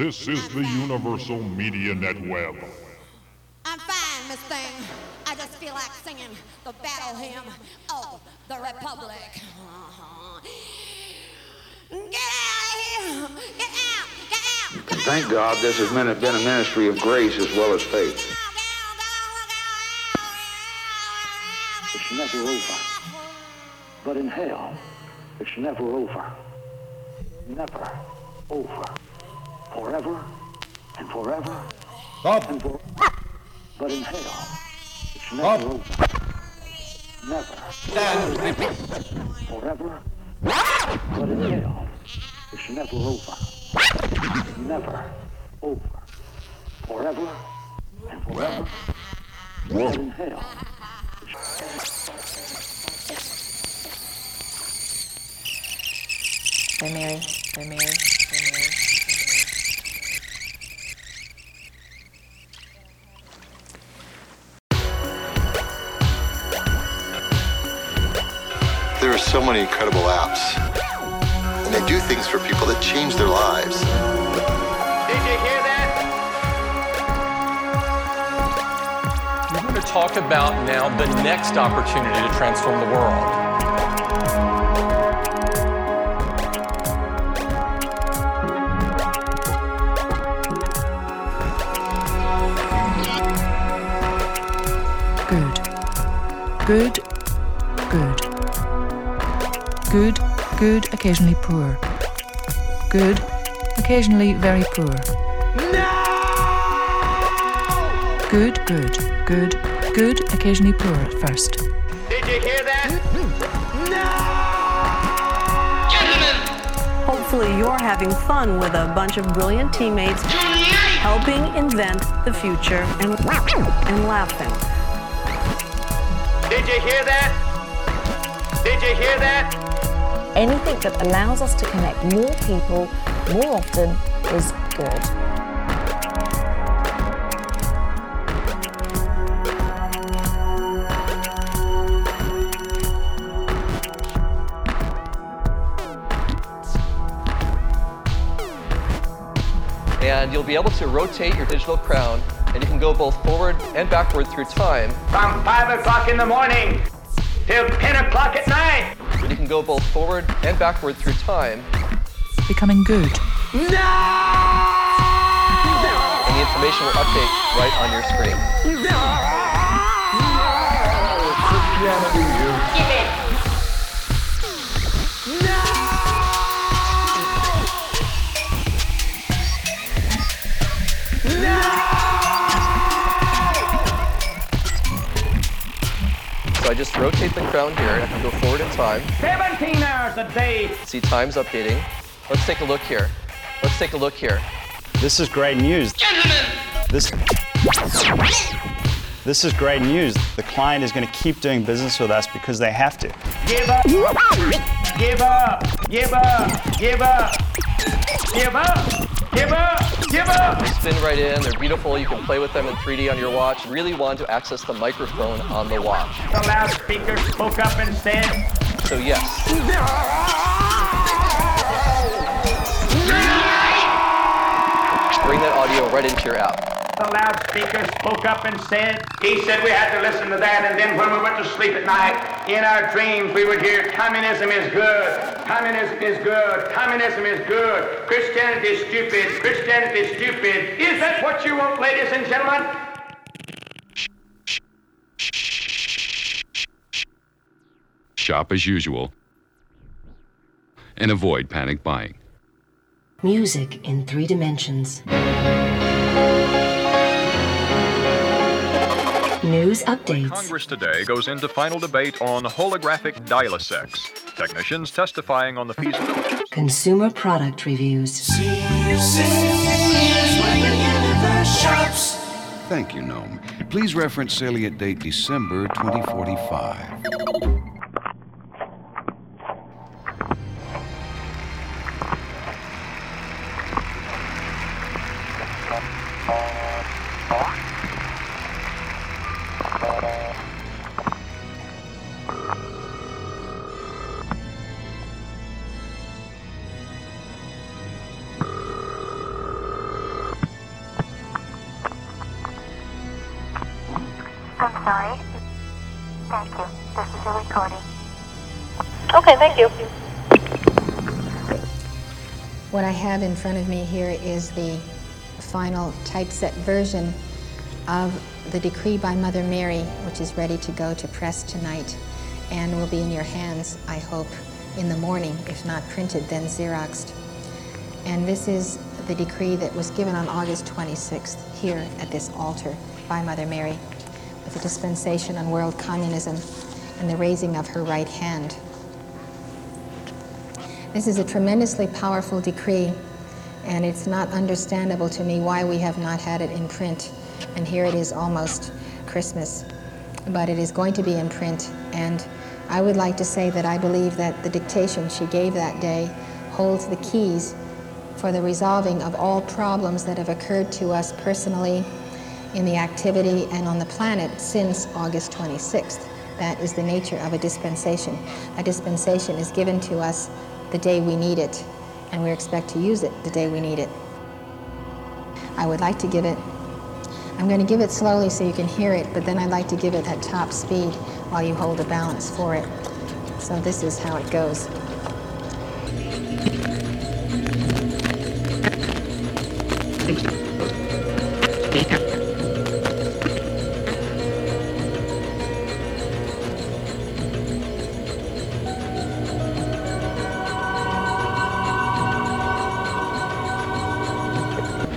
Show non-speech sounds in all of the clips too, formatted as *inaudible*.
This is the Universal Media Net Web. I'm fine, Miss Thing. I just feel like singing the battle hymn of the Republic. Uh-huh. Get out of here! Get out! Get out! Get Thank God this has been a, been a ministry of grace as well as faith. It's never over. But in hell, it's never over. Never over. Forever and forever Stop. and forever. But in hell, it's never over. Never. Forever. But in hell, it's never over. Never over. Forever and forever. But in hell, They're married. They're married. They're married. There are so many incredible apps, and they do things for people that change their lives. Did you hear that? We're going to talk about now the next opportunity to transform the world. Good. Good. Good. Good. Good. Occasionally poor. Good. Occasionally very poor. No! Good. Good. Good. Good. Occasionally poor at first. Did you hear that? No! Gentlemen! Hopefully, you're having fun with a bunch of brilliant teammates, helping invent the future and, and laughing. Did you hear that? Did you hear that? Anything that allows us to connect more people more often is good. and you'll be able to rotate your digital crown and you can go both forward and backward through time. From 5 o'clock in the morning till 10 o'clock at night. Can go both forward and backward through time. Becoming good. And the information will update right on your screen. So I just rotate the crown here and I can go forward in time. 17 hours a day. See time's updating. Let's take a look here. Let's take a look here. This is great news. Gentlemen! This This is great news. The client is going to keep doing business with us because they have to. Give up. Give up. Give up. Give up. Give up. Give up. Give up. They spin right in. They're beautiful. You can play with them in 3D on your watch. Really want to access the microphone on the watch. The loudspeaker spoke up and said, So yes, bring that audio right into your app. the loudspeaker spoke up and said, he said we had to listen to that and then when we went to sleep at night, in our dreams we would hear communism is good, communism is good, communism is good, Christianity is stupid, Christianity is stupid. Is that what you want, ladies and gentlemen? Shop as usual and avoid panic buying. Music in three dimensions. news updates. Congress today goes into final debate on holographic dialysex. Technicians testifying on the feasibility. Consumer product reviews. Thank you, Gnome. Please reference salient date December 2045. Fox. I'm sorry. Thank you. This is a recording. Okay, thank you. What I have in front of me here is the final typeset version of the decree by Mother Mary, which is ready to go to press tonight and will be in your hands, I hope, in the morning, if not printed, then Xeroxed. And this is the decree that was given on August 26th here at this altar by Mother Mary with a dispensation on world communism and the raising of her right hand. This is a tremendously powerful decree, and it's not understandable to me why we have not had it in print. And here it is almost Christmas, but it is going to be in print. And I would like to say that I believe that the dictation she gave that day holds the keys for the resolving of all problems that have occurred to us personally in the activity and on the planet since August 26th. That is the nature of a dispensation. A dispensation is given to us the day we need it, and we expect to use it the day we need it. I would like to give it, I'm going to give it slowly so you can hear it, but then I'd like to give it at top speed while you hold a balance for it. So this is how it goes.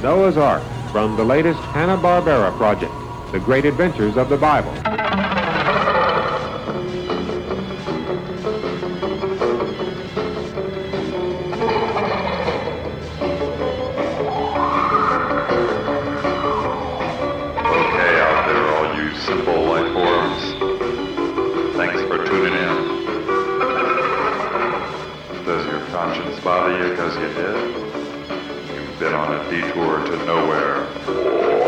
Noah's Ark from the latest Hanna-Barbera project, The Great Adventures of the Bible. Detour to nowhere.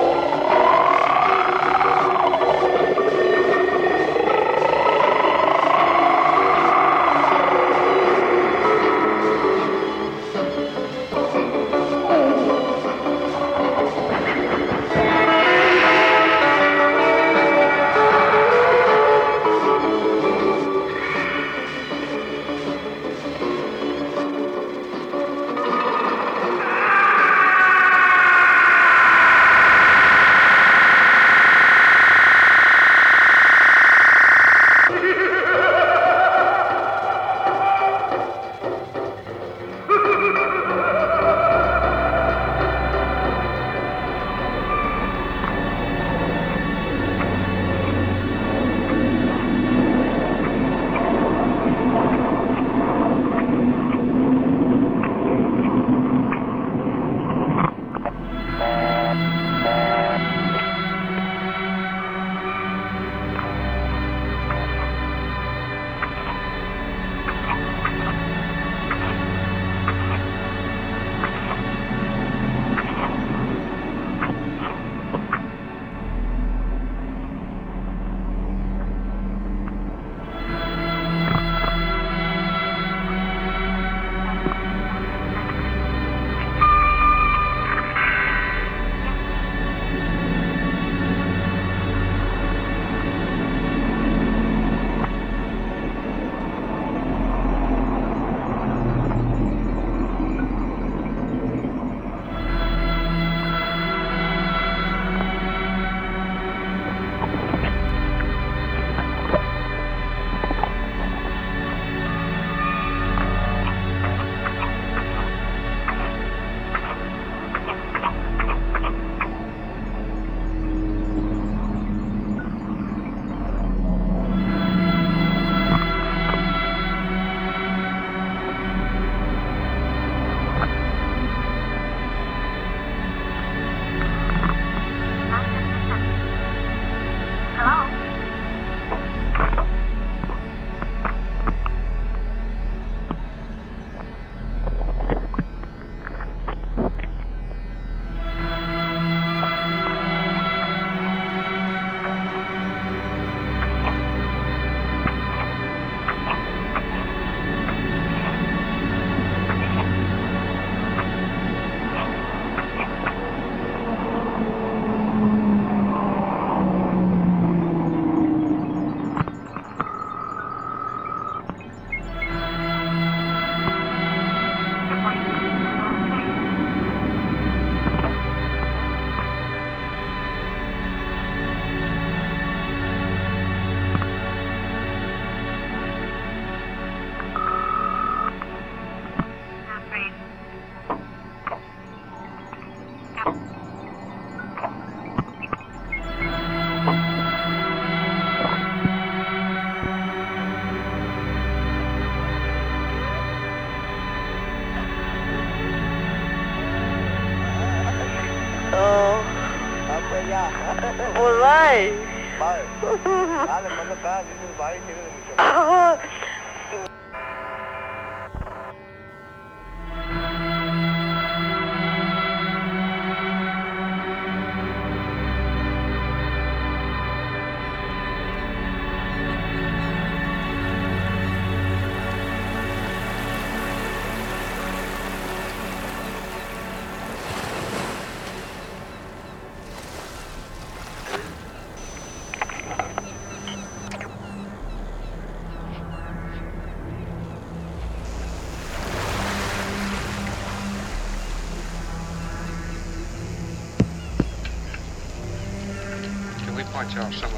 Can we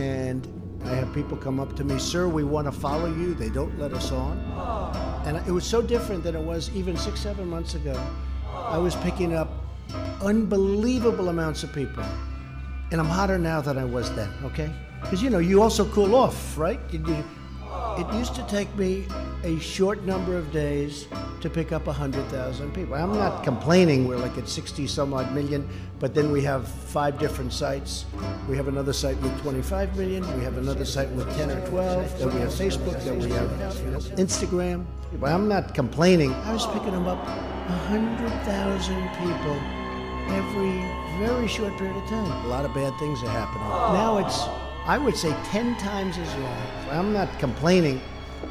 and I have people come up to me, sir, we want to follow you. They don't let us on. And it was so different than it was even six, seven months ago. I was picking up unbelievable amounts of people. And I'm hotter now than I was then, okay? Because, you know, you also cool off, right? You, you, it used to take me a short number of days to pick up 100,000 people. I'm not complaining, we're like at 60 some odd million, but then we have five different sites. We have another site with 25 million, we have another site with 10 or 12, then we have Facebook, then we have you know, Instagram. But I'm not complaining. I was picking them up 100,000 people every very short period of time. A lot of bad things are happening. Now it's, I would say, 10 times as long. I'm not complaining.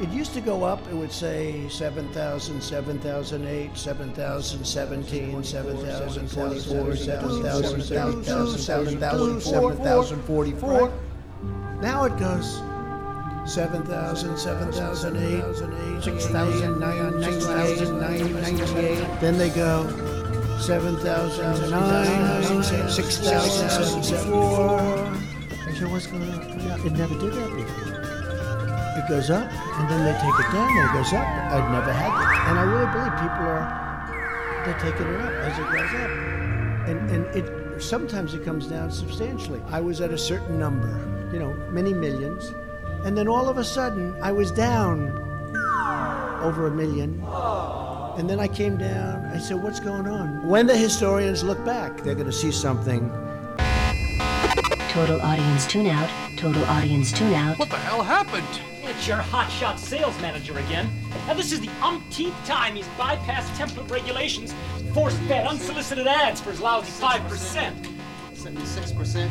It used to go up, it would say 7,000, 7,008, 7,017, 7,024, 7,032, 7,044, 7,044. Now it goes 7,000, 7,008, 6,000, 9,098. Then they go 7,009, 6,004. I said, what's going on? It never did that before. It goes up, and then they take it down, and it goes up. I'd never had that. And I really believe people are, they're taking it up as it goes up. And, and it sometimes it comes down substantially. I was at a certain number, you know, many millions, and then all of a sudden I was down over a million. And then I came down. I said, What's going on? When the historians look back, they're going to see something. Total audience tune out. Total audience tune out. What the hell happened? It's your hotshot sales manager again. And this is the umpteenth time he's bypassed template regulations, forced fed unsolicited ads for his lousy 5%. 76%,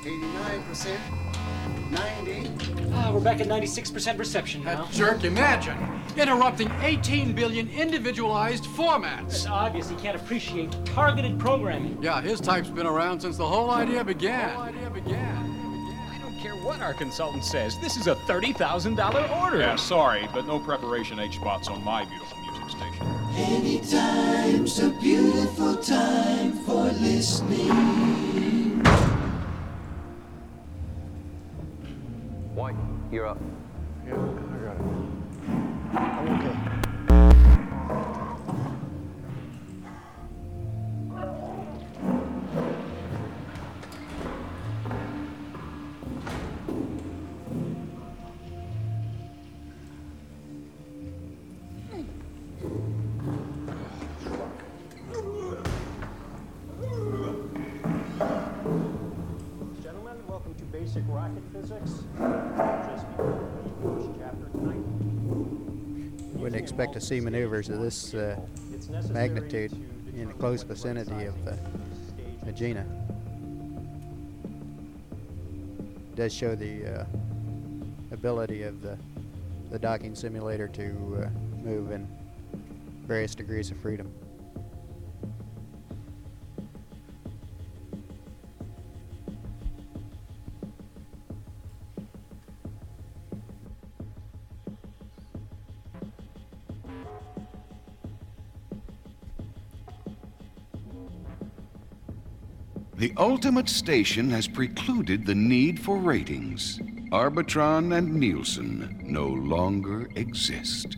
89%, 90. Ah, we're back at 96% reception now. That jerk, imagine. Interrupting 18 billion individualized formats. It's obvious he can't appreciate targeted programming. Yeah, his type's been around since the whole idea began. whole idea began. I don't care what our consultant says. This is a $30,000 order. Yeah, sorry, but no preparation H spots on my beautiful music station. Anytime's a beautiful time for listening. White, you're up. Yeah, I got it. I'm okay. See maneuvers of this uh, magnitude in the close vicinity of uh, Agena. Does show the uh, ability of the, the docking simulator to uh, move in various degrees of freedom. The ultimate station has precluded the need for ratings. Arbitron and Nielsen no longer exist.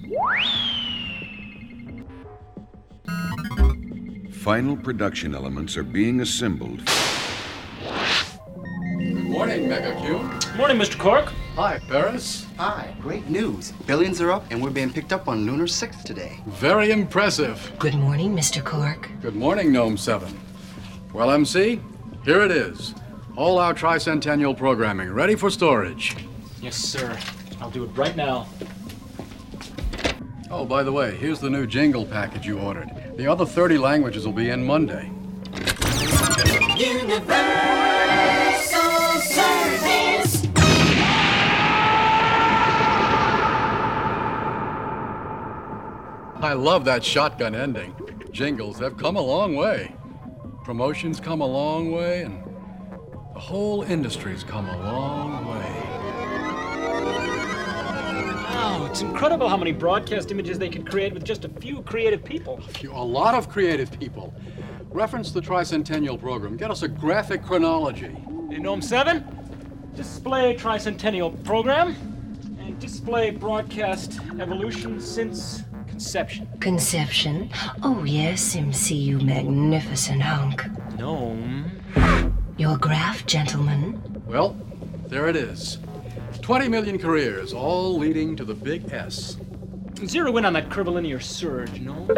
Final production elements are being assembled. Good morning, Mega Q. Morning, Mr. Cork. Hi, Paris. Hi, great news. Billions are up, and we're being picked up on Lunar 6 today. Very impressive. Good morning, Mr. Cork. Good morning, Gnome 7. Well, MC, here it is. All our tricentennial programming ready for storage. Yes, sir. I'll do it right now. Oh, by the way, here's the new jingle package you ordered. The other 30 languages will be in Monday. Universal Service. I love that shotgun ending. Jingles have come a long way. Promotions come a long way, and the whole industry's come a long way. Wow, it's incredible how many broadcast images they can create with just a few creative people. A lot of creative people. Reference the tricentennial program. Get us a graphic chronology. Gnome seven? display tricentennial program, and display broadcast evolution since conception. Conception? Oh, yes, MC, you magnificent hunk. Gnome. Your graph, gentlemen. Well, there it is. 20 million careers, all leading to the big S. Zero in on that curvilinear surge, no?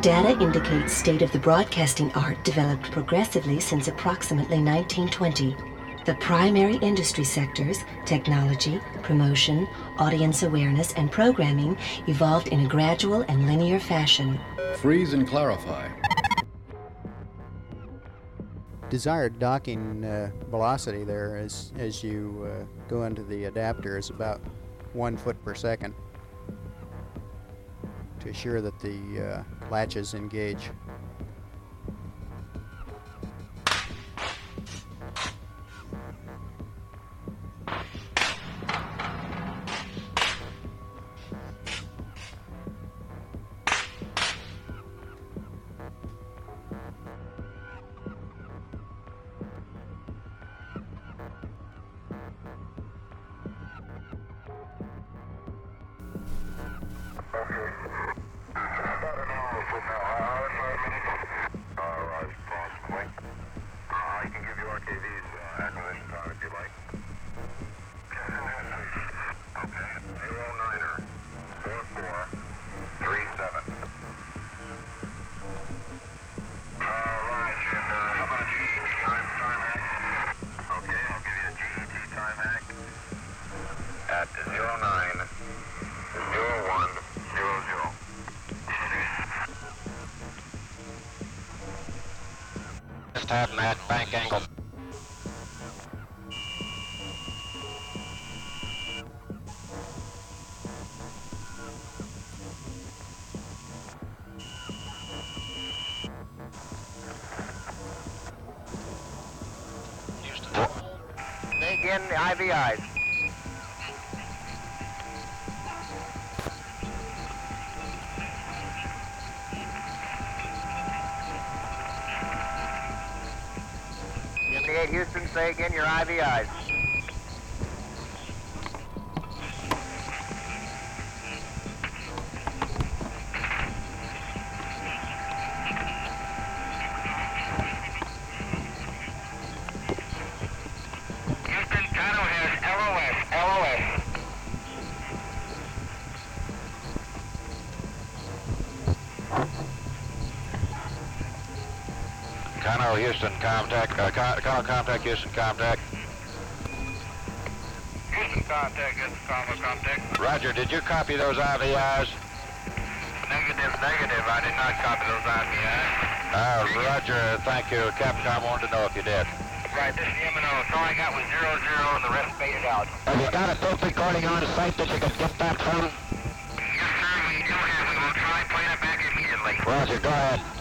Data indicates state of the broadcasting art developed progressively since approximately 1920. The primary industry sectors, technology, promotion, audience awareness, and programming, evolved in a gradual and linear fashion. Freeze and clarify. Desired docking uh, velocity there as, as you uh, go into the adapter is about one foot per second to assure that the uh, latches engage. Having that bank angle. Take in the IVIs. Seventy-eight Houston, say again your IVIs. Houston, Kano has LOS, LOS. Conroe, Houston, contact, uh, Con- contact, Houston, contact. Houston, contact, Houston, Conroe, contact. Roger, did you copy those IVIs? Negative, negative. I did not copy those IVIs. Uh, Roger, thank you. Capcom wanted to know if you did. Right, this is the M&O. So all I got was zero, zero, and the rest faded out. Have you got a tape recording on site that you can get back from? Yes, sir, we do have. We will try playing it back immediately. Roger, go ahead.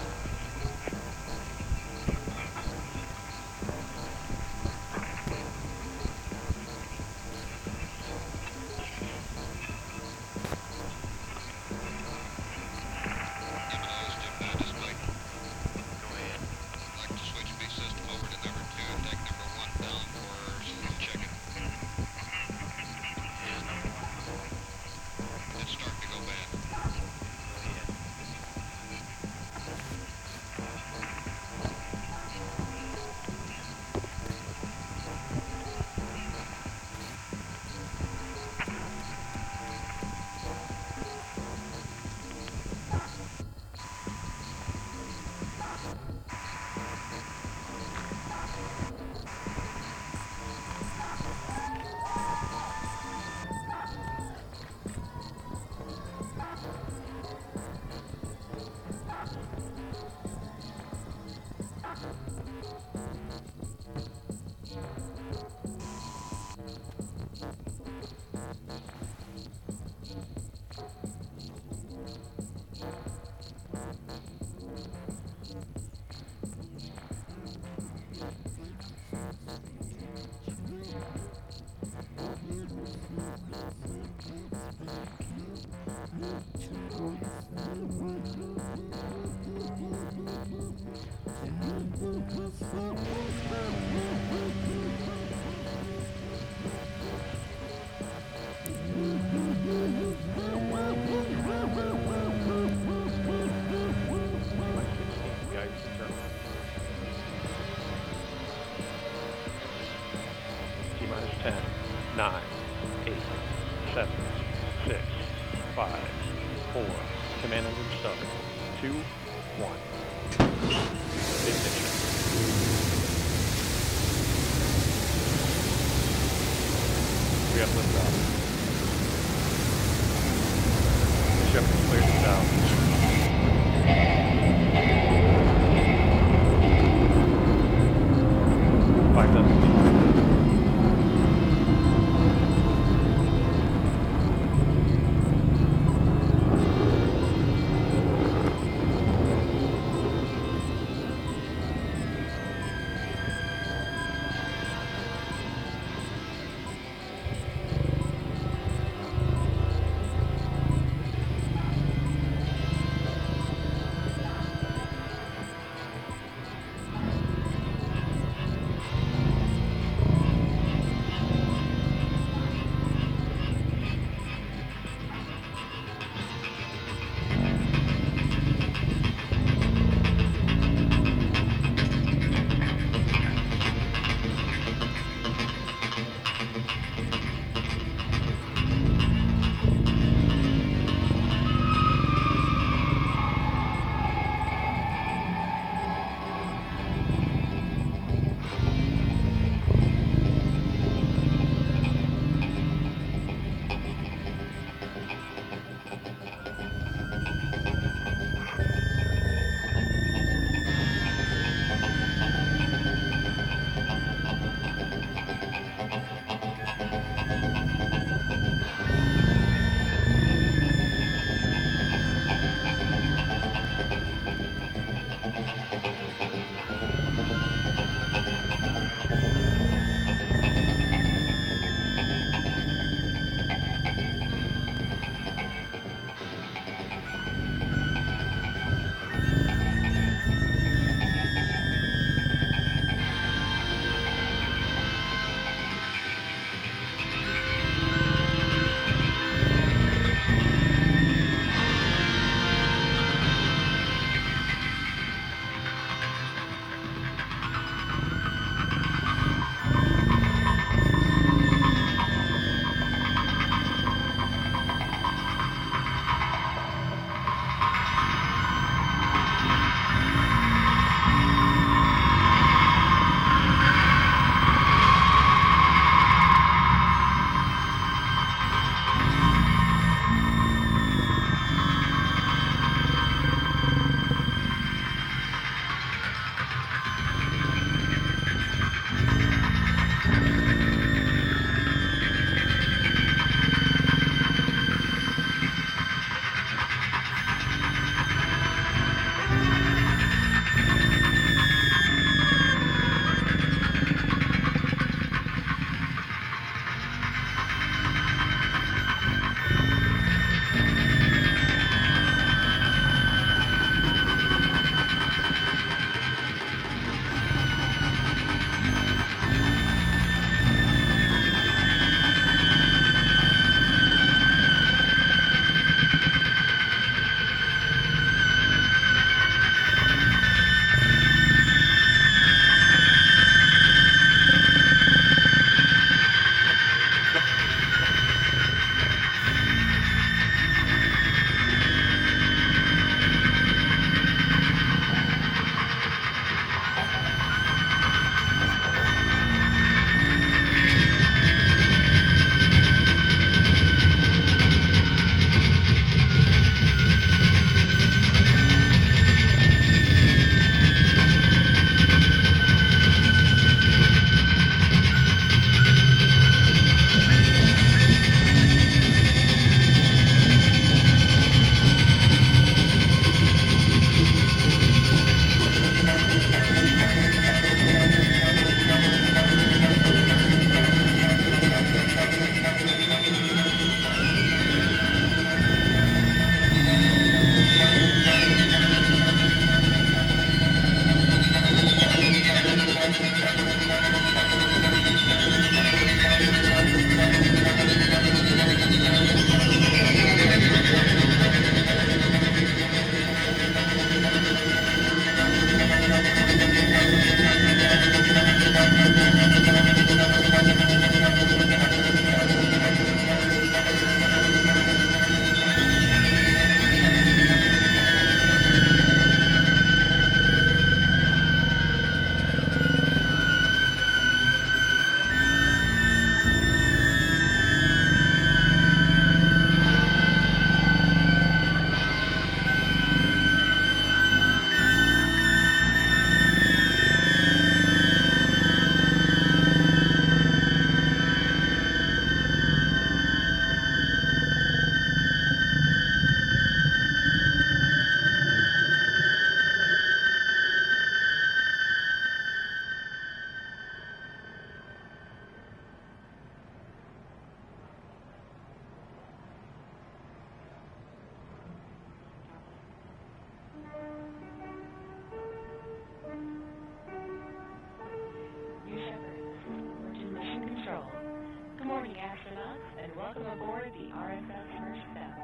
Morning, astronauts, and welcome aboard the RSS First Step.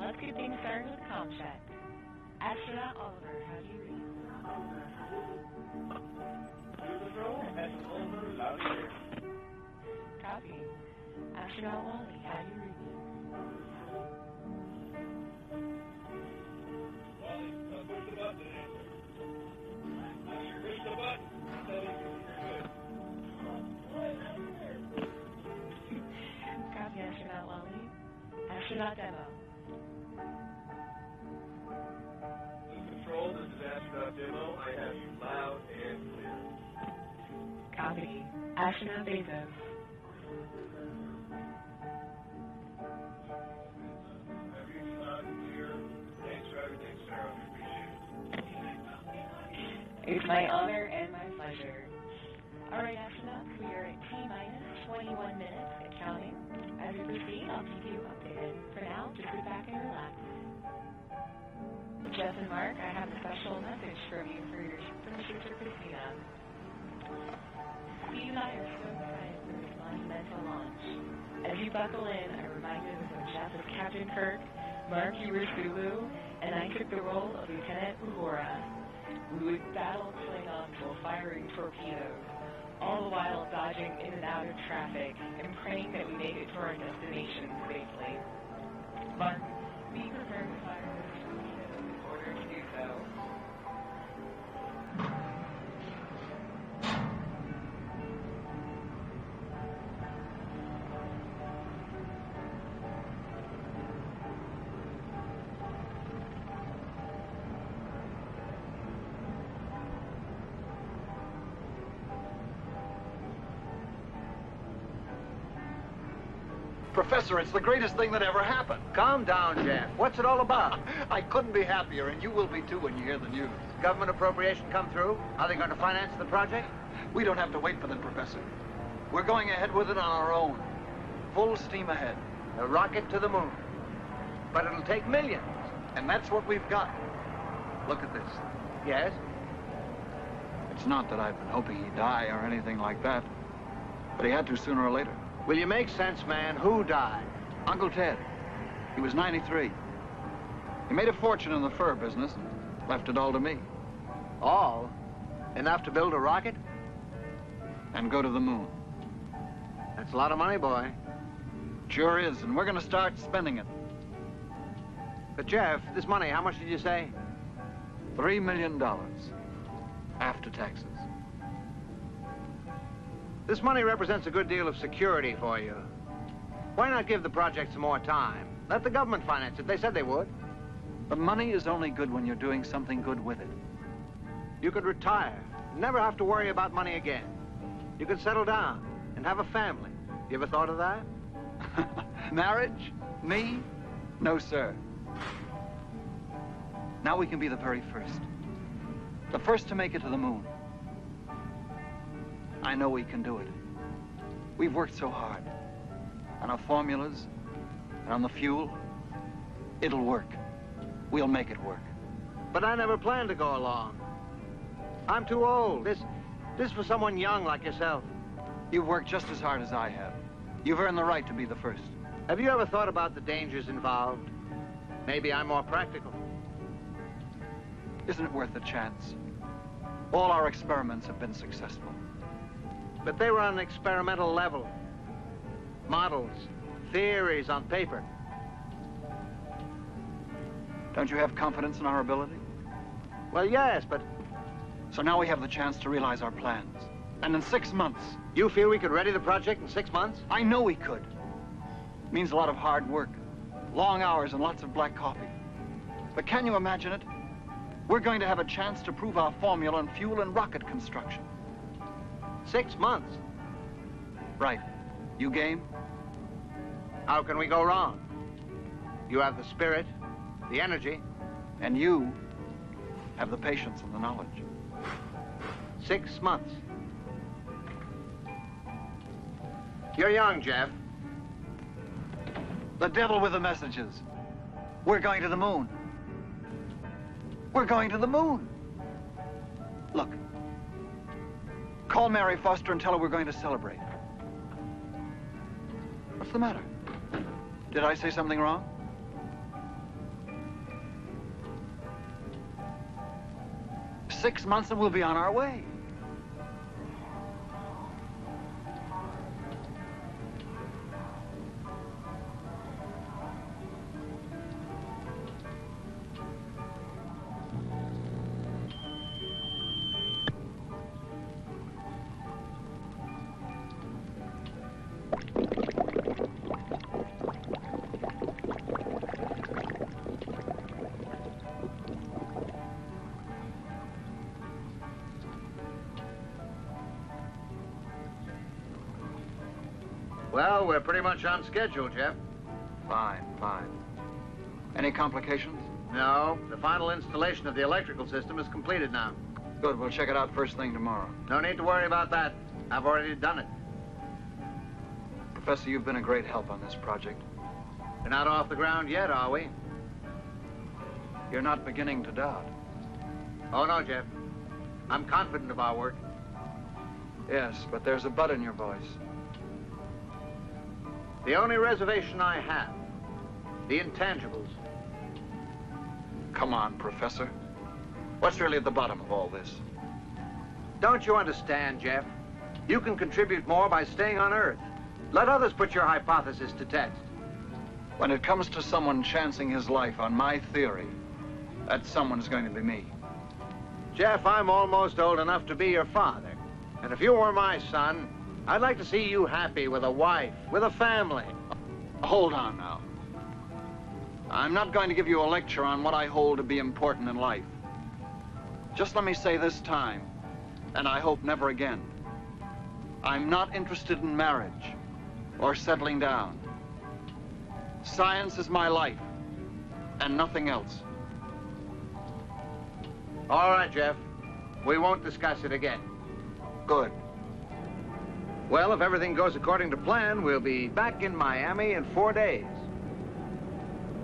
Let's get things started with com check. Astronaut Oliver, how do you read? Copy. Astronaut Wally, how do you read? Copy, Astronaut Wally. Astronaut Demo. Control, this is Astronaut Demo. I have you loud and clear. Copy. Astronaut Bezos. Everything loud and clear. Thanks for Sarah. We appreciate it. It's my honor and my pleasure. All right, astronauts, we are at T minus 21 minutes and counting. As we proceed, I'll keep you updated. For now, just sit back and relax. Jeff and Mark, I have a special message from you for your from Sister Christina. Steve and I are so excited for this monumental launch. As you buckle in, I'm reminded of when Jeff was Captain Kirk, Mark, you were Sulu, and I took the role of Lieutenant Uhura. We would battle Klingons while firing torpedoes, all the while dodging in and out of traffic and praying that we made it to our destination safely. Mark, be prepared to fire order to do so. Professor, it's the greatest thing that ever happened. Calm down, Jeff. What's it all about? *laughs* I couldn't be happier, and you will be too when you hear the news. Government appropriation come through? Are they going to finance the project? We don't have to wait for them, Professor. We're going ahead with it on our own. Full steam ahead. A rocket to the moon. But it'll take millions. And that's what we've got. Look at this. Yes? It's not that I've been hoping he'd die or anything like that. But he had to sooner or later. Will you make sense, man? Who died? Uncle Ted. He was 93. He made a fortune in the fur business and left it all to me. All? Enough to build a rocket? And go to the moon. That's a lot of money, boy. Sure is, and we're going to start spending it. But, Jeff, this money, how much did you say? Three million dollars. After taxes. This money represents a good deal of security for you. Why not give the project some more time? Let the government finance it. They said they would. The money is only good when you're doing something good with it. You could retire, never have to worry about money again. You could settle down and have a family. You ever thought of that? *laughs* Marriage? Me? No, sir. Now we can be the very first. The first to make it to the moon. I know we can do it. We've worked so hard. On our formulas, and on the fuel. It'll work. We'll make it work. But I never planned to go along. I'm too old. This, this for someone young like yourself. You've worked just as hard as I have. You've earned the right to be the first. Have you ever thought about the dangers involved? Maybe I'm more practical. Isn't it worth a chance? All our experiments have been successful. But they were on an experimental level. Models, theories on paper. Don't you have confidence in our ability? Well, yes, but... So now we have the chance to realize our plans. And in six months... You feel we could ready the project in six months? I know we could. It means a lot of hard work, long hours, and lots of black coffee. But can you imagine it? We're going to have a chance to prove our formula in fuel and rocket construction. Six months? Right. You game? How can we go wrong? You have the spirit, the energy. And you have the patience and the knowledge. Six months. You're young, Jeff. The devil with the messages. We're going to the moon. We're going to the moon. Look. Call Mary Foster and tell her we're going to celebrate. What's the matter? Did I say something wrong? Six months and we'll be on our way. We're pretty much on schedule, Jeff. Fine, fine. Any complications? No. The final installation of the electrical system is completed now. Good. We'll check it out first thing tomorrow. No need to worry about that. I've already done it. Professor, you've been a great help on this project. We're not off the ground yet, are we? You're not beginning to doubt. Oh, no, Jeff. I'm confident of our work. Yes, but there's a but in your voice. The only reservation I have, the intangibles. Come on, Professor. What's really at the bottom of all this? Don't you understand, Jeff? You can contribute more by staying on Earth. Let others put your hypothesis to test. When it comes to someone chancing his life on my theory, that someone's going to be me. Jeff, I'm almost old enough to be your father. And if you were my son, I'd like to see you happy with a wife, with a family. Hold on now. I'm not going to give you a lecture on what I hold to be important in life. Just let me say this time, and I hope never again. I'm not interested in marriage or settling down. Science is my life, and nothing else. All right, Jeff. We won't discuss it again. Good. Well, if everything goes according to plan, we'll be back in Miami in four days.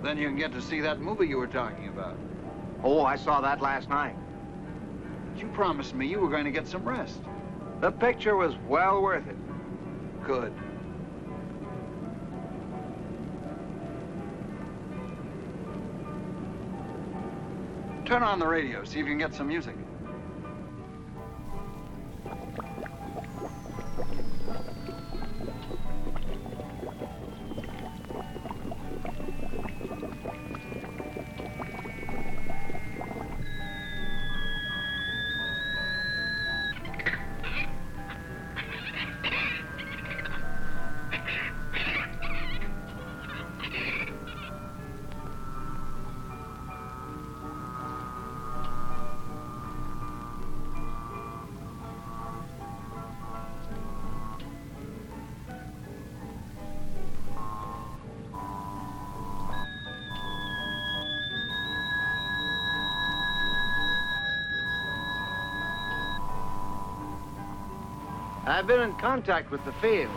Then you can get to see that movie you were talking about. Oh, I saw that last night. But You promised me you were going to get some rest. The picture was well worth it. Good. Turn on the radio, see if you can get some music. I've been in contact with the field.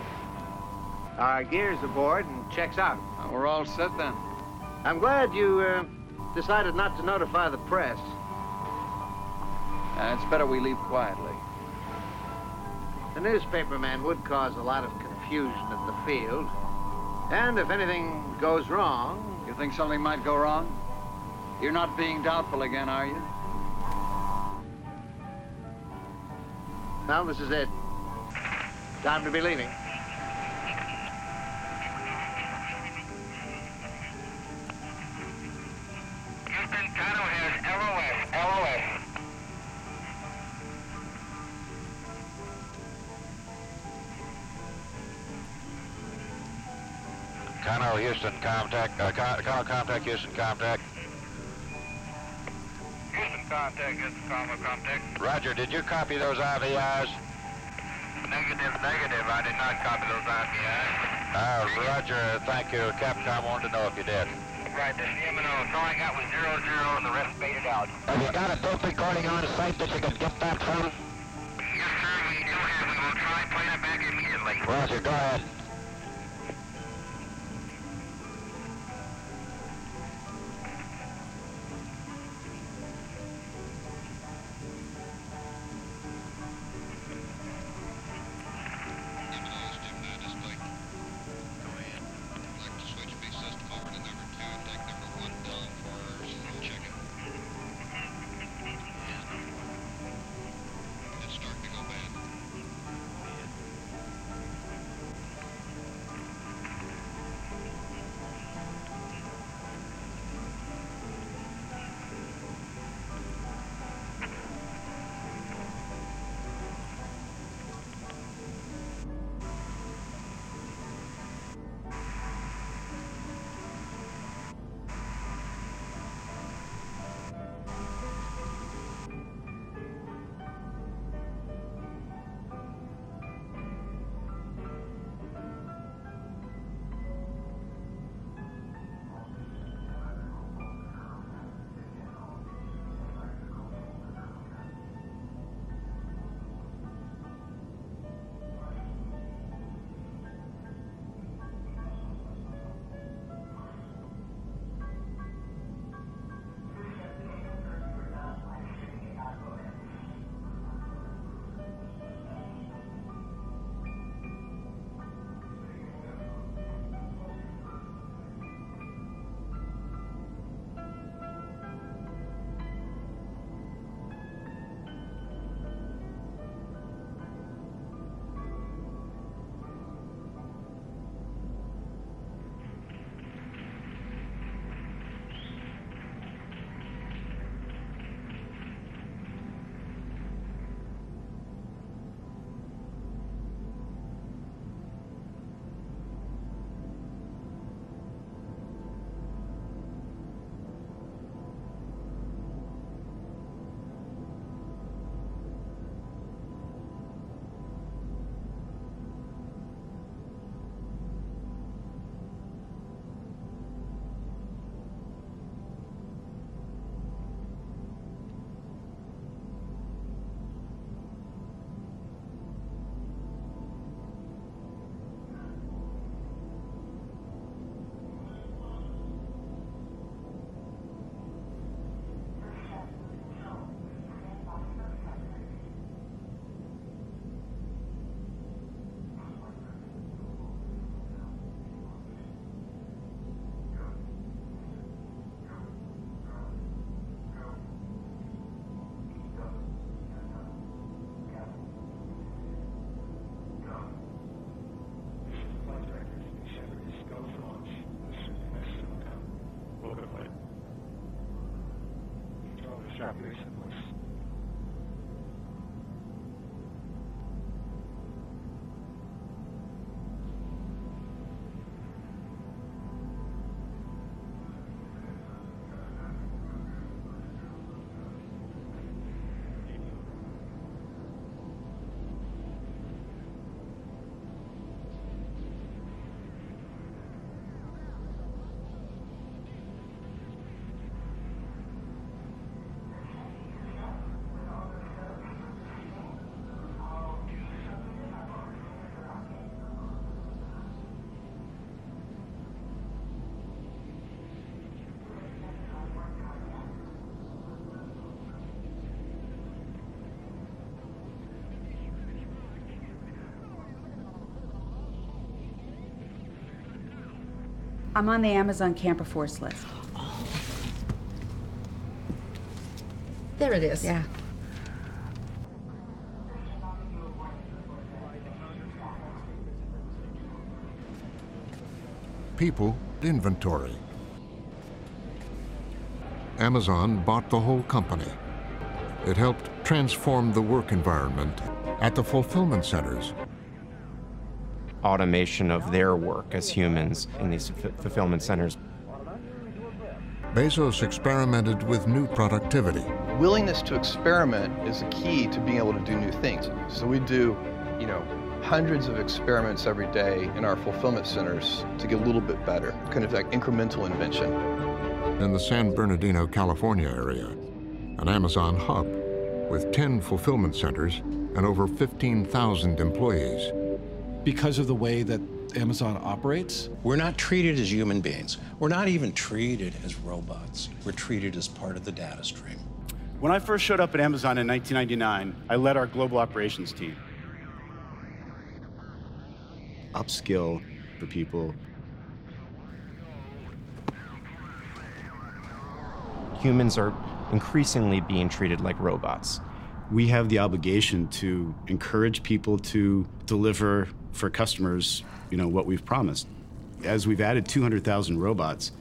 Our gear's aboard and checks out. we're all set then. I'm glad you uh, decided not to notify the press. Uh, it's better we leave quietly. The newspaper man would cause a lot of confusion at the field. And if anything goes wrong... You think something might go wrong? You're not being doubtful again, are you? Now, this is it. Time to be leaving. Houston, Kano has LOS, LOS. Kano, Houston, contact, uh, Con- Kano, contact, Houston, contact. Houston, contact, Houston, Kano, contact. Roger, did you copy those IVIs? Negative, negative. I did not copy those IPIs. Uh, Roger, thank you. Capcom wanted to know if you did. Right, this is M&O. So all I got was zero, zero, and the rest faded out. Have you got a dope recording on site that you can get that from? Yes, sir, we do have. We will try playing it back immediately. Roger, go ahead. I'm on the Amazon Camper Force list. There it is. Yeah. People, inventory. Amazon bought the whole company. It helped transform the work environment at the fulfillment centers. Automation of their work as humans in these f- fulfillment centers. Bezos experimented with new productivity. Willingness to experiment is the key to being able to do new things. So we do, you know, hundreds of experiments every day in our fulfillment centers to get a little bit better, kind of like incremental invention. In the San Bernardino, California area, an Amazon hub with 10 fulfillment centers and over 15,000 employees. Because of the way that Amazon operates, we're not treated as human beings. We're not even treated as robots. We're treated as part of the data stream. When I first showed up at Amazon in 1999, I led our global operations team. Upskill the people. Humans are increasingly being treated like robots. We have the obligation to encourage people to deliver for customers, you know, what we've promised. As we've added 200,000 robots,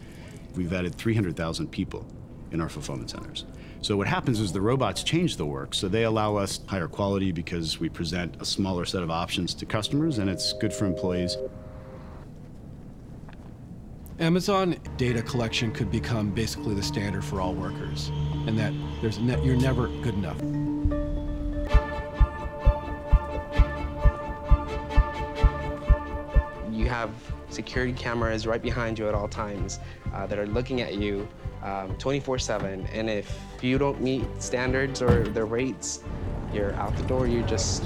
we've added 300,000 people in our fulfillment centers. So what happens is the robots change the work, so they allow us higher quality because we present a smaller set of options to customers and it's good for employees. Amazon data collection could become basically the standard for all workers, and that there's ne- you're never good enough. You have security cameras right behind you at all times uh, that are looking at you 24 um, 7. And if you don't meet standards or the rates, you're out the door, you're just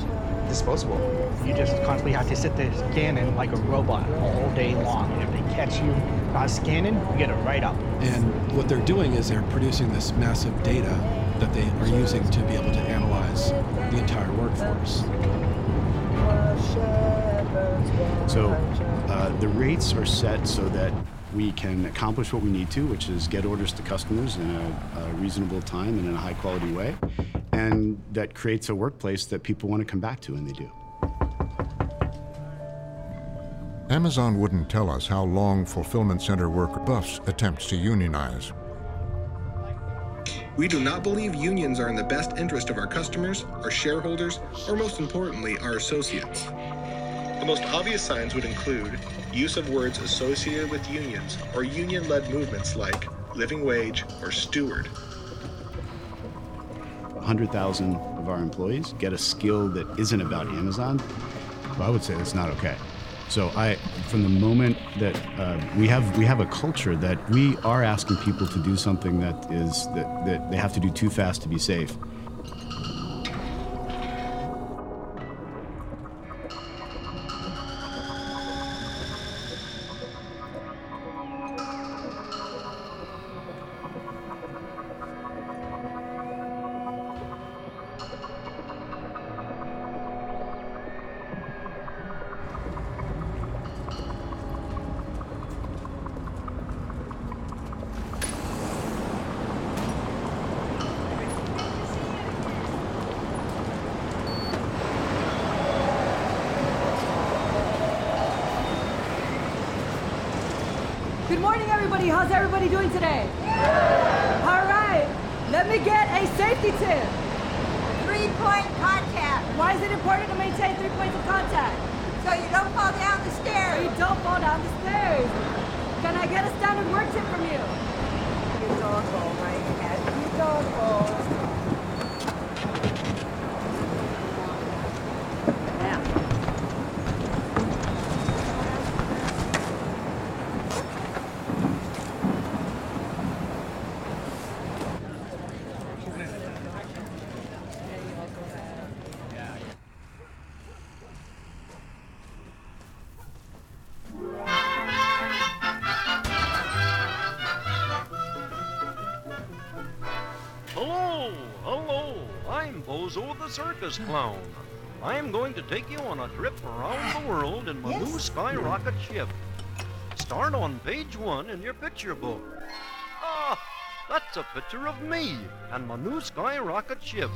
disposable. You just constantly have to sit there scanning like a robot all day long. If they catch you not scanning, you get a write-up. And what they're doing is they're producing this massive data that they are using to be able to analyze the entire workforce. So uh, the rates are set so that we can accomplish what we need to, which is get orders to customers in a, a, reasonable time and in a high quality way. And that creates a workplace that people want to come back to, and they do. Amazon wouldn't tell us how long fulfillment center worker Buffs attempts to unionize. We do not believe unions are in the best interest of our customers, our shareholders, or most importantly, our associates. The most obvious signs would include use of words associated with unions or union led movements like living wage or steward. 100,000 of our employees get a skill that isn't about Amazon. Well, I would say that's not okay. So I, from the moment that uh, we have we have a culture that we are asking people to do something that is that, that they have to do too fast to be safe. Circus Clown. I'm going to take you on a trip around the world in my Yes. new skyrocket ship. start on page one in your picture book. Ah, that's a picture of me and my new skyrocket ship.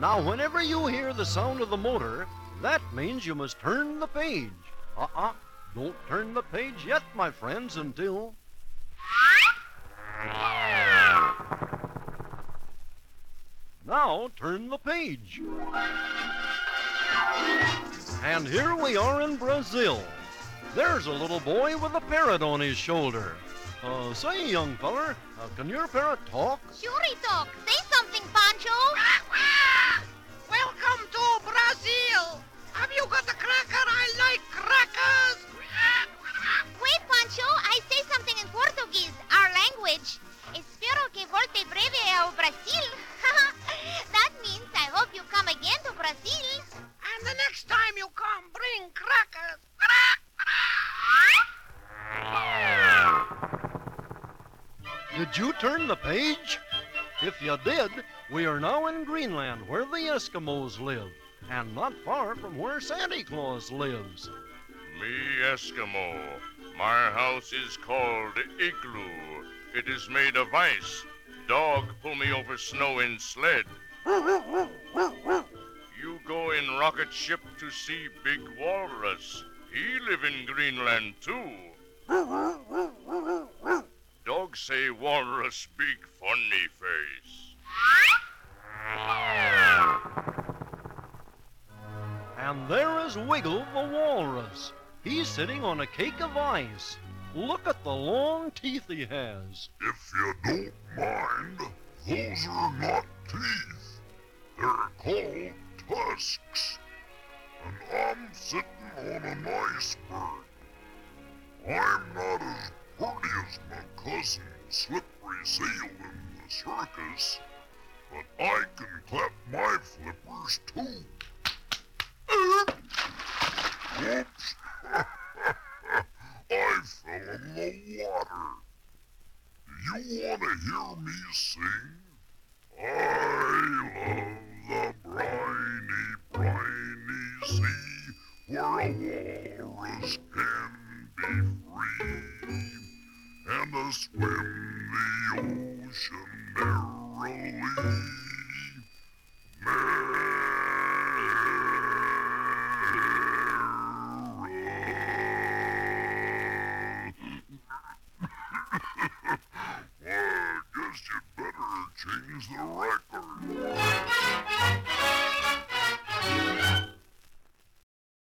Now, whenever you hear the sound of the motor, that means you must turn the page. Uh-uh, don't turn the page yet, my friends, until... Now, turn the page. And here we are in Brazil. There's a little boy with a parrot on his shoulder. Uh, say, young feller, uh, can your parrot talk? Sure he talk. Say something, Pancho. Welcome to Brazil. Have you got a cracker? I like crackers. Wait, Pancho. I say something in Portuguese, our language. Espero que volte breve ao Brasil. *laughs* that means I hope you come again to Brazil. And the next time you come, bring crackers. Did you turn the page? If you did, we are now in Greenland where the Eskimos live, and not far from where Santa Claus lives. Me Eskimo. My house is called Igloo. It is made of ice. Dog pull me over snow in sled. You go in rocket ship to see Big Walrus. He live in Greenland too. Dog say walrus big funny face. And there is Wiggle the walrus. He's sitting on a cake of ice. Look at the long teeth he has. If you don't mind, those are not teeth. They're called tusks. And I'm sitting on an iceberg. I'm not as pretty as my cousin Slippery Seal in the circus, but I can clap my flippers too. Whoops! *laughs* *laughs* I fell in the water. Do you want to hear me sing? I love the briny, briny sea where a walrus can be free and to swim the ocean merrily. you'd better change the record.